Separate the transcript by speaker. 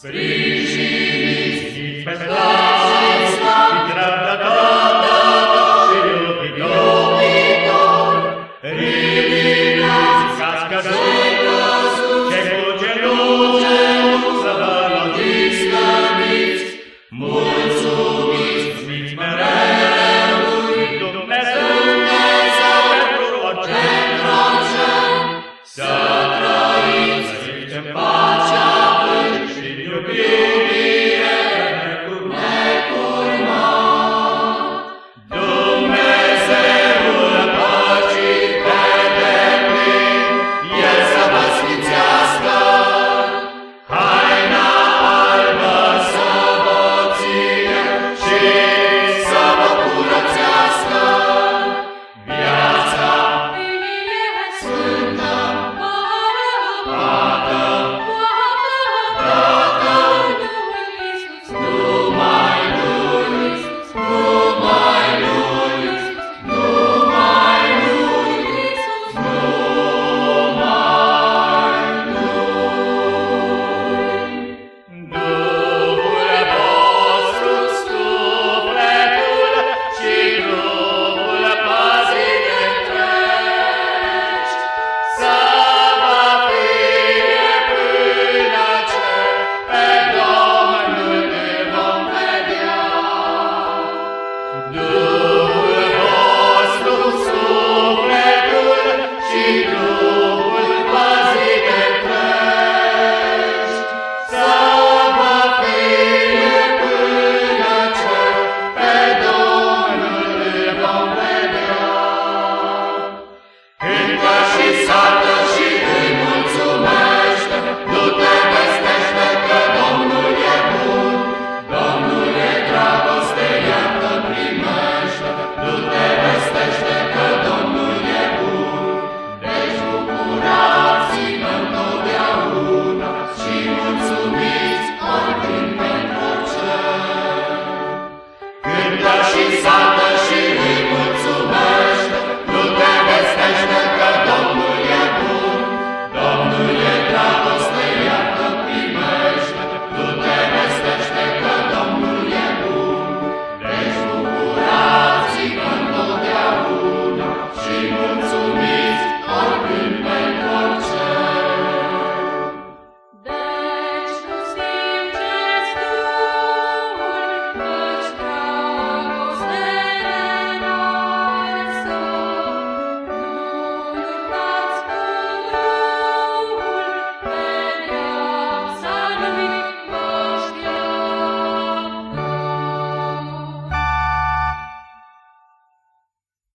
Speaker 1: Three.